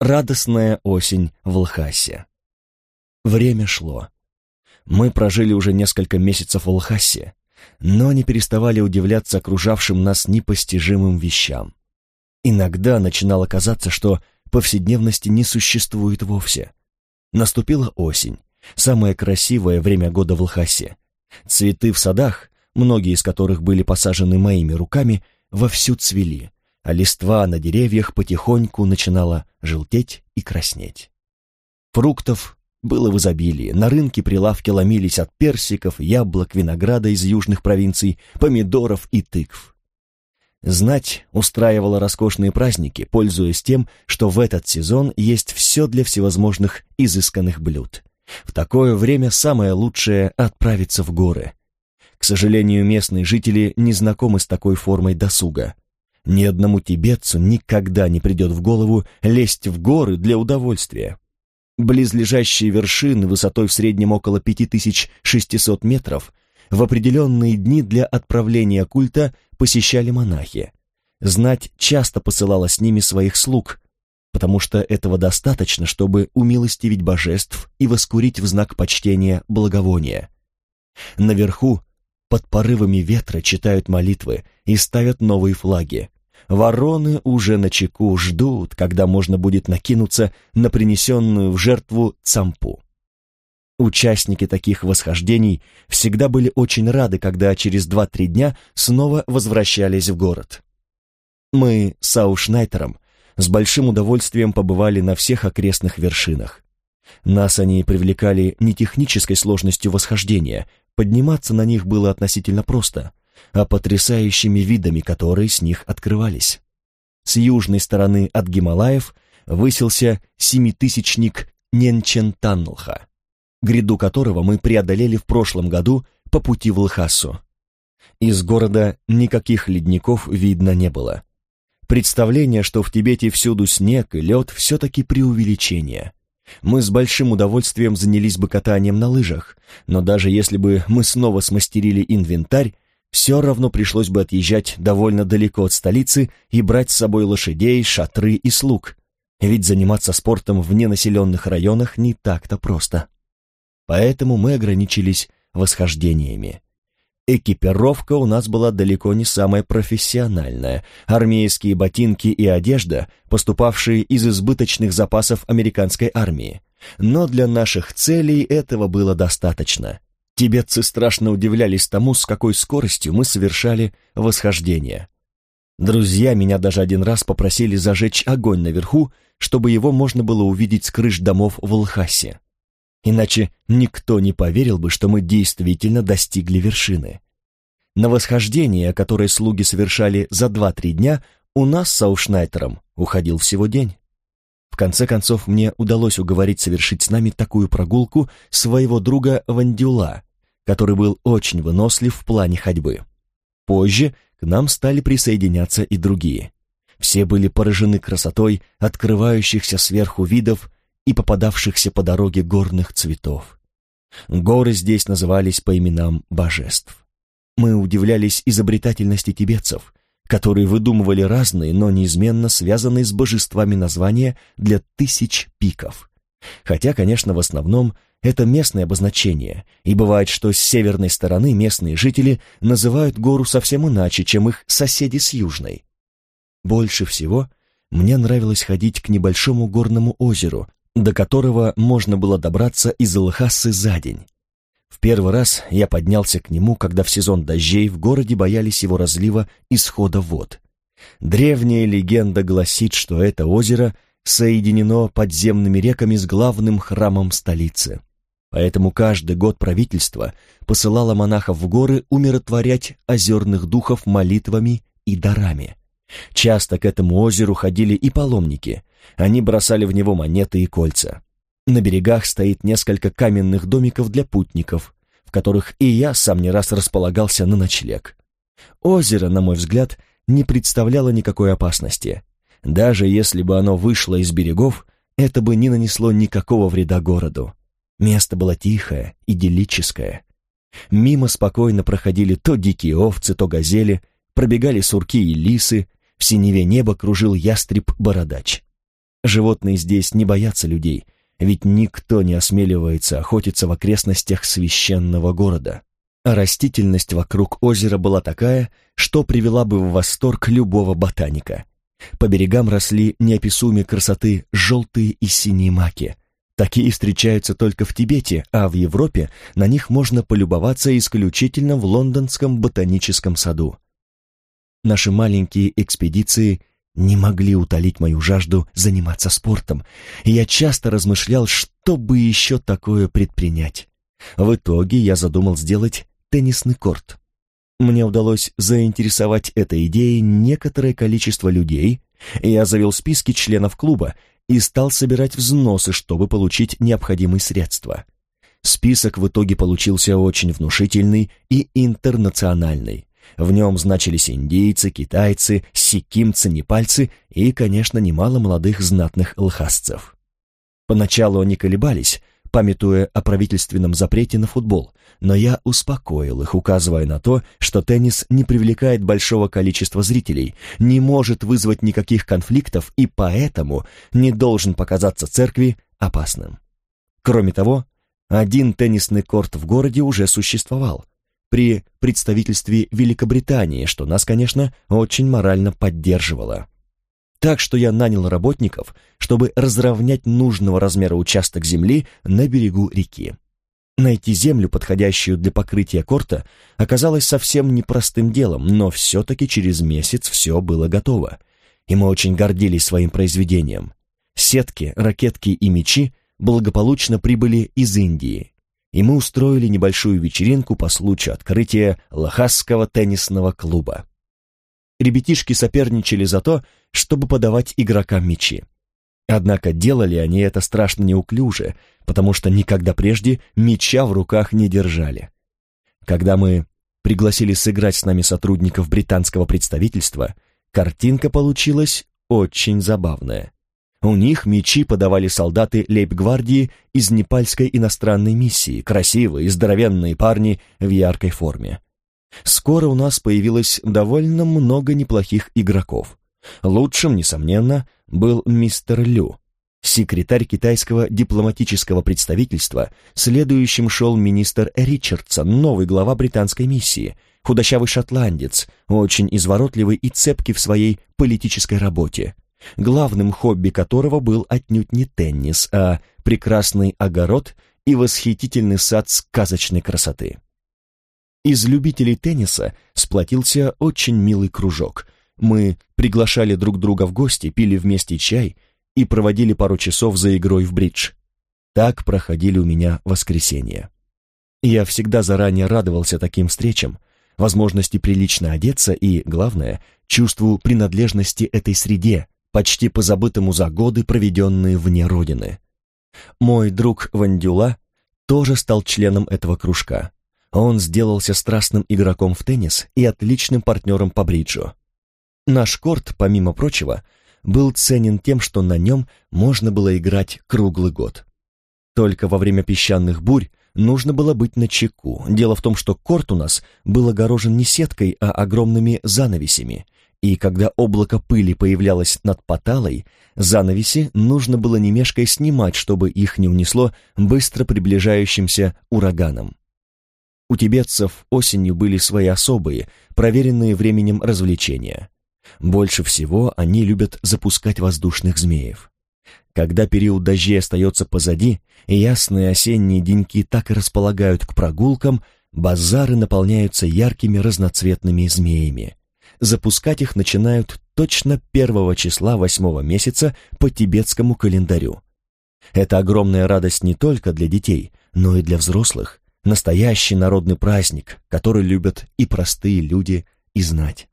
Радостная осень в Лхасе. Время шло. Мы прожили уже несколько месяцев в Лхасе, но не переставали удивляться окружавшим нас непостижимым вещам. Иногда начинало казаться, что повседневности не существует вовсе. Наступила осень, самое красивое время года в Лхасе. Цветы в садах, многие из которых были посажены моими руками, вовсю цвели, а листва на деревьях потихоньку начинала желтеть и краснеть. Фруктов было в изобилии, на рынке прилавки ломились от персиков, яблок, винограда из южных провинций, помидоров и тыкв. Знать устраивала роскошные праздники, пользуясь тем, что в этот сезон есть все для всевозможных изысканных блюд. В такое время самое лучшее — отправиться в горы. К сожалению, местные жители не знакомы с такой формой досуга. Ни одному тибетцу никогда не придет в голову лезть в горы для удовольствия. Близлежащие вершины высотой в среднем около 5600 метров в определенные дни для отправления культа посещали монахи. Знать часто посылала с ними своих слуг, потому что этого достаточно, чтобы умилостивить божеств и воскурить в знак почтения благовония. Наверху, под порывами ветра, читают молитвы и ставят новые флаги. Вороны уже на чеку ждут, когда можно будет накинуться на принесенную в жертву цампу. Участники таких восхождений всегда были очень рады, когда через два-три дня снова возвращались в город. Мы с Аушнайтером с большим удовольствием побывали на всех окрестных вершинах. Нас они привлекали не технической сложностью восхождения, подниматься на них было относительно просто, а потрясающими видами, которые с них открывались. С южной стороны от Гималаев высился семитысячник Ненчентанлха гряду которого мы преодолели в прошлом году по пути в Лхасу. Из города никаких ледников видно не было. Представление, что в Тибете всюду снег и лед, все-таки преувеличение. Мы с большим удовольствием занялись бы катанием на лыжах, но даже если бы мы снова смастерили инвентарь, все равно пришлось бы отъезжать довольно далеко от столицы и брать с собой лошадей, шатры и слуг. Ведь заниматься спортом в ненаселенных районах не так-то просто поэтому мы ограничились восхождениями. Экипировка у нас была далеко не самая профессиональная. Армейские ботинки и одежда, поступавшие из избыточных запасов американской армии. Но для наших целей этого было достаточно. Тибетцы страшно удивлялись тому, с какой скоростью мы совершали восхождение. Друзья меня даже один раз попросили зажечь огонь наверху, чтобы его можно было увидеть с крыш домов в Лхасе. Иначе никто не поверил бы, что мы действительно достигли вершины. На восхождение, которое слуги совершали за два-три дня, у нас с Аушнайтером уходил всего день. В конце концов, мне удалось уговорить совершить с нами такую прогулку своего друга Вандюла, который был очень вынослив в плане ходьбы. Позже к нам стали присоединяться и другие. Все были поражены красотой открывающихся сверху видов и попадавшихся по дороге горных цветов. Горы здесь назывались по именам божеств. Мы удивлялись изобретательности тибетцев, которые выдумывали разные, но неизменно связанные с божествами названия для тысяч пиков. Хотя, конечно, в основном это местное обозначение, и бывает, что с северной стороны местные жители называют гору совсем иначе, чем их соседи с южной. Больше всего мне нравилось ходить к небольшому горному озеру, до которого можно было добраться из Лхасы за день. В первый раз я поднялся к нему, когда в сезон дождей в городе боялись его разлива и схода вод. Древняя легенда гласит, что это озеро соединено подземными реками с главным храмом столицы. Поэтому каждый год правительство посылало монахов в горы умиротворять озерных духов молитвами и дарами. Часто к этому озеру ходили и паломники, они бросали в него монеты и кольца. На берегах стоит несколько каменных домиков для путников, в которых и я сам не раз располагался на ночлег. Озеро, на мой взгляд, не представляло никакой опасности. Даже если бы оно вышло из берегов, это бы не нанесло никакого вреда городу. Место было тихое, идиллическое. Мимо спокойно проходили то дикие овцы, то газели, пробегали сурки и лисы, в синеве неба кружил ястреб-бородач. Животные здесь не боятся людей, ведь никто не осмеливается охотиться в окрестностях священного города. А растительность вокруг озера была такая, что привела бы в восторг любого ботаника. По берегам росли неописуемой красоты желтые и синие маки. Такие встречаются только в Тибете, а в Европе на них можно полюбоваться исключительно в лондонском ботаническом саду. Наши маленькие экспедиции не могли утолить мою жажду заниматься спортом, и я часто размышлял, что бы еще такое предпринять. В итоге я задумал сделать теннисный корт. Мне удалось заинтересовать этой идеей некоторое количество людей, и я завел списки членов клуба и стал собирать взносы, чтобы получить необходимые средства. Список в итоге получился очень внушительный и интернациональный. В нем значились индейцы, китайцы, сикимцы, непальцы и, конечно, немало молодых знатных лхасцев. Поначалу они колебались, памятуя о правительственном запрете на футбол, но я успокоил их, указывая на то, что теннис не привлекает большого количества зрителей, не может вызвать никаких конфликтов и поэтому не должен показаться церкви опасным. Кроме того, один теннисный корт в городе уже существовал, при представительстве Великобритании, что нас, конечно, очень морально поддерживало. Так что я нанял работников, чтобы разровнять нужного размера участок земли на берегу реки. Найти землю, подходящую для покрытия корта, оказалось совсем непростым делом, но все-таки через месяц все было готово, и мы очень гордились своим произведением. Сетки, ракетки и мячи благополучно прибыли из Индии, и мы устроили небольшую вечеринку по случаю открытия Лохасского теннисного клуба. Ребятишки соперничали за то, чтобы подавать игрокам мячи. Однако делали они это страшно неуклюже, потому что никогда прежде мяча в руках не держали. Когда мы пригласили сыграть с нами сотрудников британского представительства, картинка получилась очень забавная. У них мечи подавали солдаты лейб-гвардии из непальской иностранной миссии, красивые, здоровенные парни в яркой форме. Скоро у нас появилось довольно много неплохих игроков. Лучшим, несомненно, был мистер Лю, секретарь китайского дипломатического представительства, следующим шел министр Ричардсон, новый глава британской миссии, худощавый шотландец, очень изворотливый и цепкий в своей политической работе, главным хобби которого был отнюдь не теннис, а прекрасный огород и восхитительный сад сказочной красоты. Из любителей тенниса сплотился очень милый кружок. Мы приглашали друг друга в гости, пили вместе чай и проводили пару часов за игрой в бридж. Так проходили у меня воскресенья. Я всегда заранее радовался таким встречам, возможности прилично одеться и, главное, чувству принадлежности этой среде, почти позабытому за годы, проведенные вне Родины. Мой друг Вандюла тоже стал членом этого кружка он сделался страстным игроком в теннис и отличным партнером по бриджу. Наш корт, помимо прочего, был ценен тем, что на нем можно было играть круглый год. Только во время песчаных бурь нужно было быть начеку. Дело в том, что корт у нас был огорожен не сеткой, а огромными занавесями, и когда облако пыли появлялось над поталой, занавеси нужно было не мешкая снимать, чтобы их не унесло быстро приближающимся ураганом. У тибетцев осенью были свои особые, проверенные временем развлечения. Больше всего они любят запускать воздушных змеев. Когда период дождей остается позади, и ясные осенние деньки так и располагают к прогулкам, базары наполняются яркими разноцветными змеями. Запускать их начинают точно первого числа восьмого месяца по тибетскому календарю. Это огромная радость не только для детей, но и для взрослых, настоящий народный праздник, который любят и простые люди, и знать.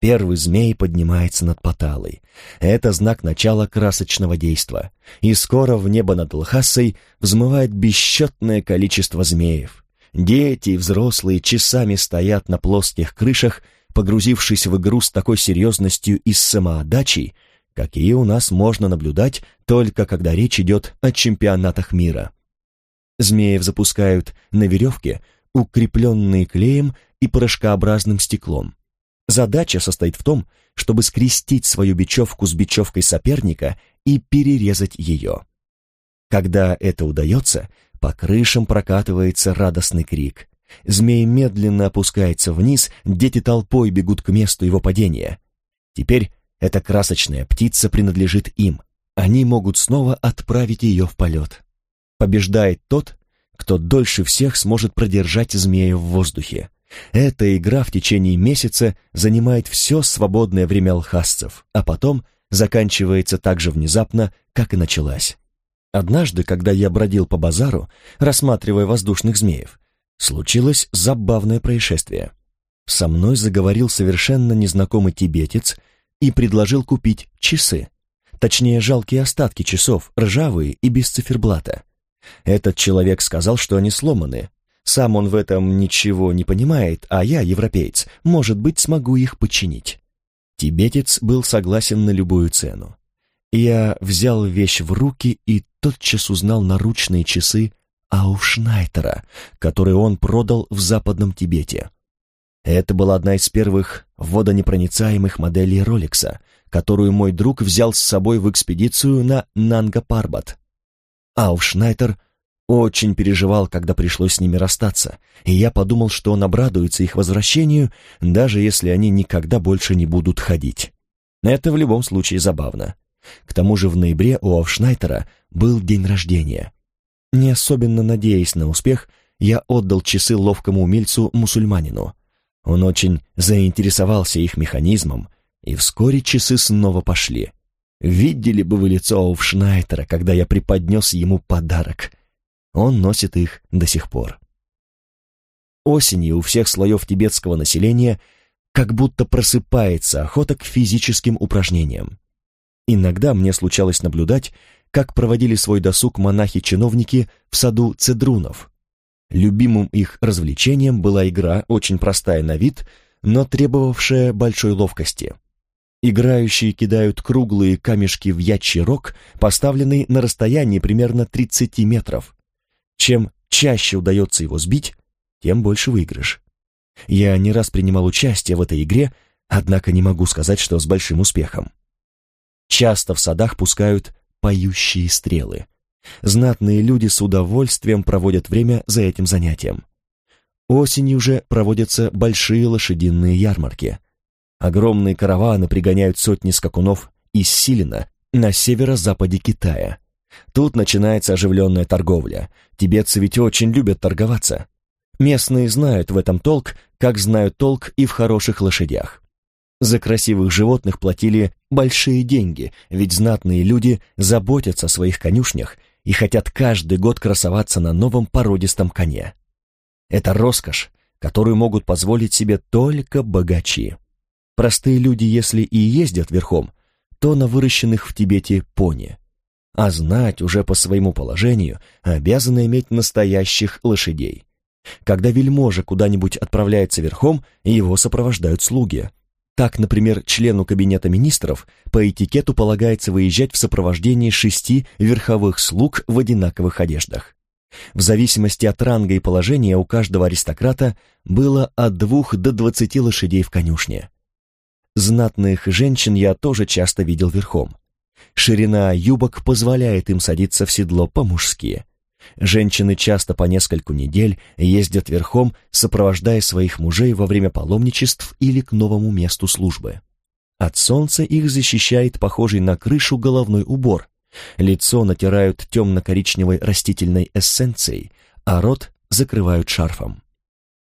Первый змей поднимается над Паталой. Это знак начала красочного действа. И скоро в небо над Лхасой взмывает бесчетное количество змеев. Дети и взрослые часами стоят на плоских крышах, погрузившись в игру с такой серьезностью и самоотдачей, какие у нас можно наблюдать только когда речь идет о чемпионатах мира. Змеев запускают на веревке, укрепленные клеем и порошкообразным стеклом. Задача состоит в том, чтобы скрестить свою бечевку с бечевкой соперника и перерезать ее. Когда это удается, по крышам прокатывается радостный крик. Змей медленно опускается вниз, дети толпой бегут к месту его падения. Теперь эта красочная птица принадлежит им. Они могут снова отправить ее в полет. Побеждает тот, кто дольше всех сможет продержать змея в воздухе. Эта игра в течение месяца занимает все свободное время алхасцев, а потом заканчивается так же внезапно, как и началась. Однажды, когда я бродил по базару, рассматривая воздушных змеев, случилось забавное происшествие. Со мной заговорил совершенно незнакомый тибетец и предложил купить часы. Точнее, жалкие остатки часов, ржавые и без циферблата. Этот человек сказал, что они сломаны. Сам он в этом ничего не понимает, а я, европеец, может быть, смогу их починить. Тибетец был согласен на любую цену. Я взял вещь в руки и тотчас узнал наручные часы Аушнайтера, которые он продал в Западном Тибете. Это была одна из первых водонепроницаемых моделей Ролекса, которую мой друг взял с собой в экспедицию на Нанга-Парбат. Аушнайтер очень переживал, когда пришлось с ними расстаться, и я подумал, что он обрадуется их возвращению, даже если они никогда больше не будут ходить. Это в любом случае забавно. К тому же в ноябре у Офшнайтера был день рождения. Не особенно надеясь на успех, я отдал часы ловкому умельцу-мусульманину. Он очень заинтересовался их механизмом, и вскоре часы снова пошли. Видели бы вы лицо Офшнайтера, когда я преподнес ему подарок. Он носит их до сих пор. Осенью у всех слоев тибетского населения как будто просыпается охота к физическим упражнениям. Иногда мне случалось наблюдать, как проводили свой досуг монахи-чиновники в саду цедрунов. Любимым их развлечением была игра, очень простая на вид, но требовавшая большой ловкости. Играющие кидают круглые камешки в ячий рог, поставленный на расстоянии примерно 30 метров. Чем чаще удается его сбить, тем больше выигрыш. Я не раз принимал участие в этой игре, однако не могу сказать, что с большим успехом. Часто в садах пускают поющие стрелы. Знатные люди с удовольствием проводят время за этим занятием. Осенью же проводятся большие лошадиные ярмарки. Огромные караваны пригоняют сотни скакунов из Силина на северо-западе Китая. Тут начинается оживленная торговля. Тибетцы ведь очень любят торговаться. Местные знают в этом толк, как знают толк и в хороших лошадях. За красивых животных платили большие деньги, ведь знатные люди заботятся о своих конюшнях и хотят каждый год красоваться на новом породистом коне. Это роскошь, которую могут позволить себе только богачи. Простые люди, если и ездят верхом, то на выращенных в Тибете пони. А знать уже по своему положению обязаны иметь настоящих лошадей. Когда вельможа куда-нибудь отправляется верхом, его сопровождают слуги, так, например, члену кабинета министров по этикету полагается выезжать в сопровождении шести верховых слуг в одинаковых одеждах. В зависимости от ранга и положения у каждого аристократа было от двух до двадцати лошадей в конюшне. Знатных женщин я тоже часто видел верхом. Ширина юбок позволяет им садиться в седло по-мужски. Женщины часто по нескольку недель ездят верхом, сопровождая своих мужей во время паломничеств или к новому месту службы. От солнца их защищает похожий на крышу головной убор. Лицо натирают темно-коричневой растительной эссенцией, а рот закрывают шарфом.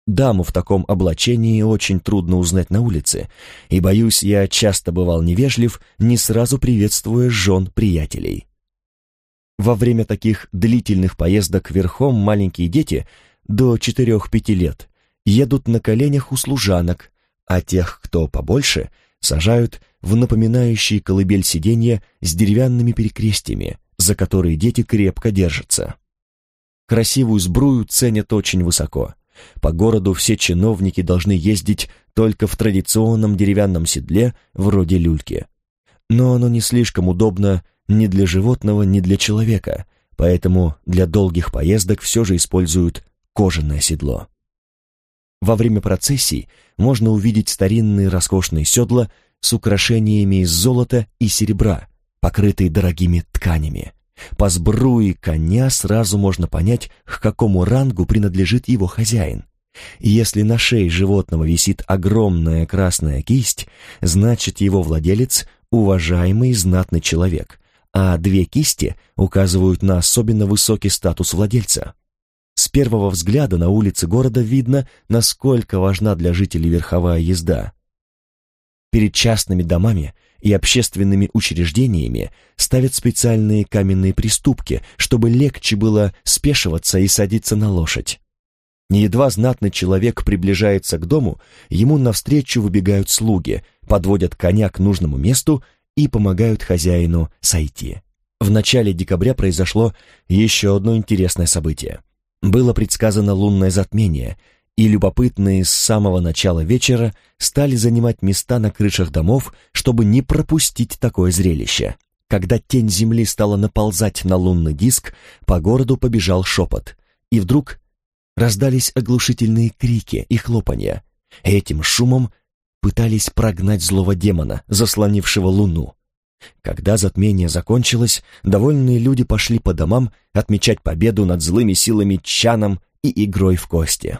Даму в таком облачении очень трудно узнать на улице, и, боюсь, я часто бывал невежлив, не сразу приветствуя жен приятелей. Во время таких длительных поездок верхом маленькие дети до 4-5 лет едут на коленях у служанок, а тех, кто побольше, сажают в напоминающие колыбель сиденья с деревянными перекрестиями, за которые дети крепко держатся. Красивую сбрую ценят очень высоко. По городу все чиновники должны ездить только в традиционном деревянном седле вроде люльки. Но оно не слишком удобно ни для животного, ни для человека, поэтому для долгих поездок все же используют кожаное седло. Во время процессий можно увидеть старинные роскошные седла с украшениями из золота и серебра, покрытые дорогими тканями. По сбруе коня сразу можно понять, к какому рангу принадлежит его хозяин. Если на шее животного висит огромная красная кисть, значит его владелец – уважаемый знатный человек, а две кисти указывают на особенно высокий статус владельца. С первого взгляда на улице города видно, насколько важна для жителей верховая езда. Перед частными домами и общественными учреждениями ставят специальные каменные приступки, чтобы легче было спешиваться и садиться на лошадь. Едва знатный человек приближается к дому, ему навстречу выбегают слуги, подводят коня к нужному месту и помогают хозяину сойти. В начале декабря произошло еще одно интересное событие. Было предсказано лунное затмение, и любопытные с самого начала вечера стали занимать места на крышах домов, чтобы не пропустить такое зрелище. Когда тень земли стала наползать на лунный диск, по городу побежал шепот. И вдруг раздались оглушительные крики и хлопанья. Этим шумом пытались прогнать злого демона, заслонившего луну. Когда затмение закончилось, довольные люди пошли по домам отмечать победу над злыми силами Чаном и игрой в кости.